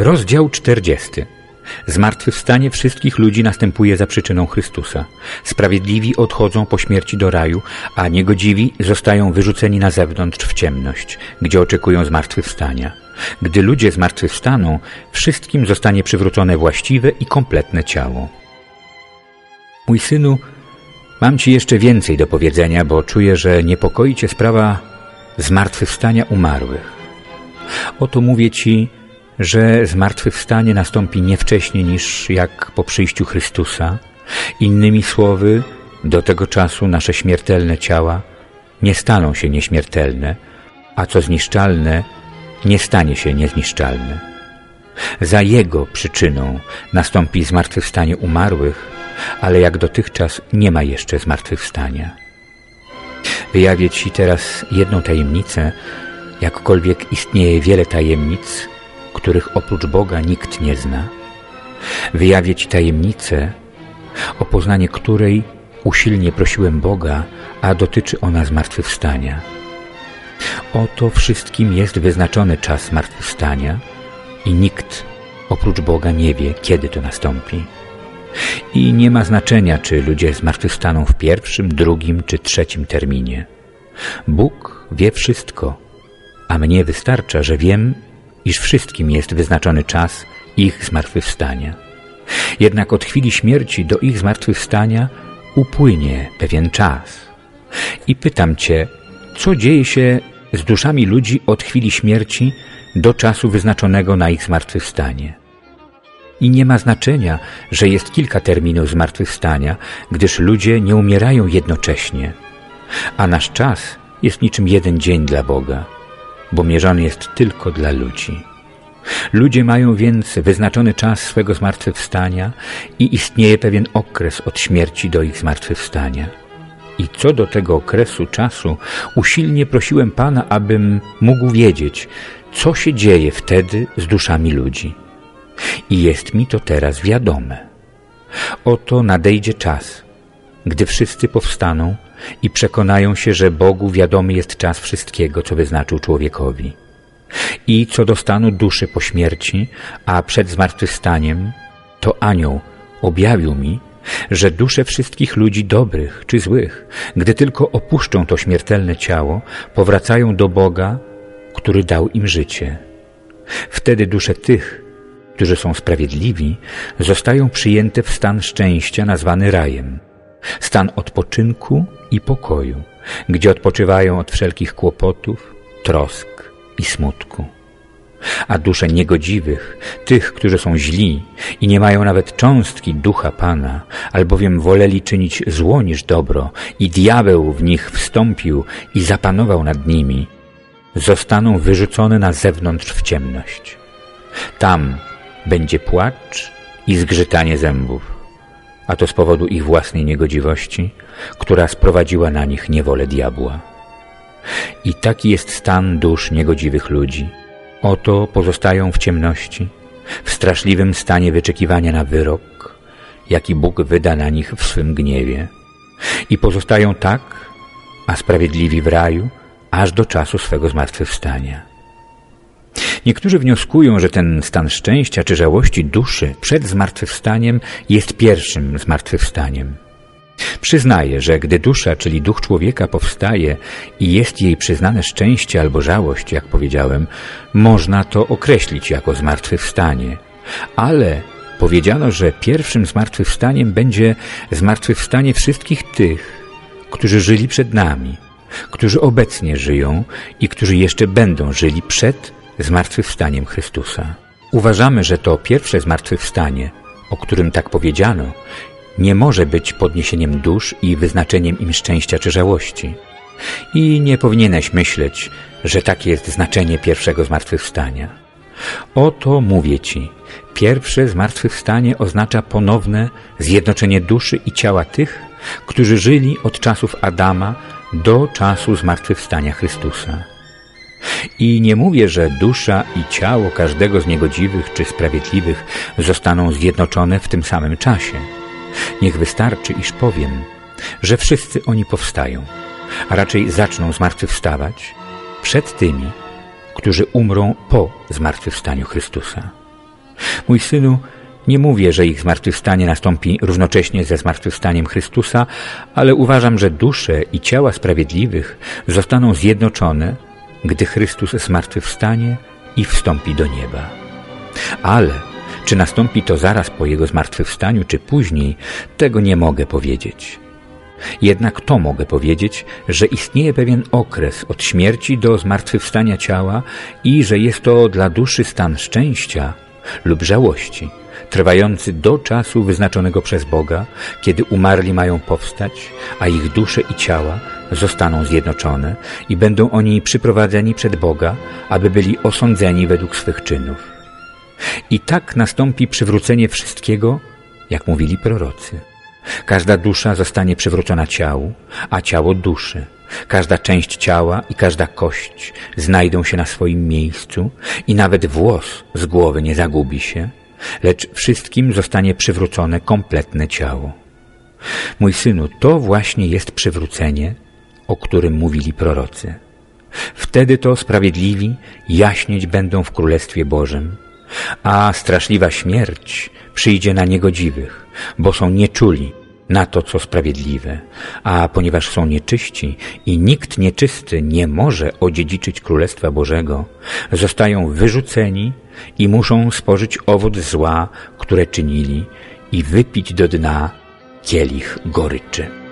Rozdział 40. Zmartwychwstanie wszystkich ludzi następuje za przyczyną Chrystusa. Sprawiedliwi odchodzą po śmierci do raju, a niegodziwi zostają wyrzuceni na zewnątrz w ciemność, gdzie oczekują zmartwychwstania. Gdy ludzie zmartwychwstaną, wszystkim zostanie przywrócone właściwe i kompletne ciało. Mój synu, mam Ci jeszcze więcej do powiedzenia, bo czuję, że niepokoi Cię sprawa zmartwychwstania umarłych. Oto mówię Ci, że zmartwychwstanie nastąpi nie wcześniej niż jak po przyjściu Chrystusa. Innymi słowy, do tego czasu nasze śmiertelne ciała nie staną się nieśmiertelne, a co zniszczalne nie stanie się niezniszczalne. Za Jego przyczyną nastąpi zmartwychwstanie umarłych, ale jak dotychczas nie ma jeszcze zmartwychwstania. Wyjawię Ci teraz jedną tajemnicę, jakkolwiek istnieje wiele tajemnic, których oprócz Boga nikt nie zna. Wyjawię Ci tajemnicę, o poznanie której usilnie prosiłem Boga, a dotyczy ona zmartwychwstania. Oto wszystkim jest wyznaczony czas zmartwychwstania i nikt oprócz Boga nie wie, kiedy to nastąpi. I nie ma znaczenia, czy ludzie zmartwychwstaną w pierwszym, drugim czy trzecim terminie. Bóg wie wszystko, a mnie wystarcza, że wiem, iż wszystkim jest wyznaczony czas ich zmartwychwstania. Jednak od chwili śmierci do ich zmartwychwstania upłynie pewien czas. I pytam Cię, co dzieje się z duszami ludzi od chwili śmierci do czasu wyznaczonego na ich zmartwychwstanie? I nie ma znaczenia, że jest kilka terminów zmartwychwstania, gdyż ludzie nie umierają jednocześnie, a nasz czas jest niczym jeden dzień dla Boga bo mierzony jest tylko dla ludzi. Ludzie mają więc wyznaczony czas swego zmartwychwstania i istnieje pewien okres od śmierci do ich zmartwychwstania. I co do tego okresu czasu, usilnie prosiłem Pana, abym mógł wiedzieć, co się dzieje wtedy z duszami ludzi. I jest mi to teraz wiadome. Oto nadejdzie czas, gdy wszyscy powstaną i przekonają się, że Bogu wiadomy jest czas wszystkiego, co wyznaczył człowiekowi. I co do stanu duszy po śmierci, a przed zmartwychwstaniem, to anioł objawił mi, że dusze wszystkich ludzi dobrych czy złych, gdy tylko opuszczą to śmiertelne ciało, powracają do Boga, który dał im życie. Wtedy dusze tych, którzy są sprawiedliwi, zostają przyjęte w stan szczęścia nazwany rajem stan odpoczynku i pokoju, gdzie odpoczywają od wszelkich kłopotów, trosk i smutku. A dusze niegodziwych, tych, którzy są źli i nie mają nawet cząstki ducha Pana, albowiem woleli czynić zło niż dobro i diabeł w nich wstąpił i zapanował nad nimi, zostaną wyrzucone na zewnątrz w ciemność. Tam będzie płacz i zgrzytanie zębów a to z powodu ich własnej niegodziwości, która sprowadziła na nich niewolę diabła. I taki jest stan dusz niegodziwych ludzi. Oto pozostają w ciemności, w straszliwym stanie wyczekiwania na wyrok, jaki Bóg wyda na nich w swym gniewie. I pozostają tak, a sprawiedliwi w raju, aż do czasu swego zmartwychwstania. Niektórzy wnioskują, że ten stan szczęścia czy żałości duszy przed zmartwychwstaniem jest pierwszym zmartwychwstaniem. Przyznaję, że gdy dusza, czyli duch człowieka powstaje i jest jej przyznane szczęście albo żałość, jak powiedziałem, można to określić jako zmartwychwstanie. Ale powiedziano, że pierwszym zmartwychwstaniem będzie zmartwychwstanie wszystkich tych, którzy żyli przed nami, którzy obecnie żyją i którzy jeszcze będą żyli przed zmartwychwstaniem Chrystusa. Uważamy, że to pierwsze zmartwychwstanie, o którym tak powiedziano, nie może być podniesieniem dusz i wyznaczeniem im szczęścia czy żałości. I nie powinieneś myśleć, że takie jest znaczenie pierwszego zmartwychwstania. Oto mówię Ci, pierwsze zmartwychwstanie oznacza ponowne zjednoczenie duszy i ciała tych, którzy żyli od czasów Adama do czasu zmartwychwstania Chrystusa. I nie mówię, że dusza i ciało każdego z niegodziwych czy sprawiedliwych zostaną zjednoczone w tym samym czasie. Niech wystarczy, iż powiem, że wszyscy oni powstają, a raczej zaczną zmartwychwstawać przed tymi, którzy umrą po zmartwychwstaniu Chrystusa. Mój synu, nie mówię, że ich zmartwychwstanie nastąpi równocześnie ze zmartwychwstaniem Chrystusa, ale uważam, że dusze i ciała sprawiedliwych zostaną zjednoczone, gdy Chrystus zmartwychwstanie i wstąpi do nieba. Ale czy nastąpi to zaraz po Jego zmartwychwstaniu, czy później, tego nie mogę powiedzieć. Jednak to mogę powiedzieć, że istnieje pewien okres od śmierci do zmartwychwstania ciała i że jest to dla duszy stan szczęścia lub żałości, trwający do czasu wyznaczonego przez Boga, kiedy umarli mają powstać, a ich dusze i ciała zostaną zjednoczone i będą oni przyprowadzeni przed Boga, aby byli osądzeni według swych czynów. I tak nastąpi przywrócenie wszystkiego, jak mówili prorocy. Każda dusza zostanie przywrócona ciału, a ciało duszy. Każda część ciała i każda kość znajdą się na swoim miejscu i nawet włos z głowy nie zagubi się, lecz wszystkim zostanie przywrócone kompletne ciało. Mój synu, to właśnie jest przywrócenie, o którym mówili prorocy. Wtedy to sprawiedliwi jaśnieć będą w Królestwie Bożym, a straszliwa śmierć przyjdzie na niegodziwych, bo są nieczuli na to, co sprawiedliwe, a ponieważ są nieczyści i nikt nieczysty nie może odziedziczyć Królestwa Bożego, zostają wyrzuceni i muszą spożyć owoc zła, które czynili i wypić do dna kielich goryczy.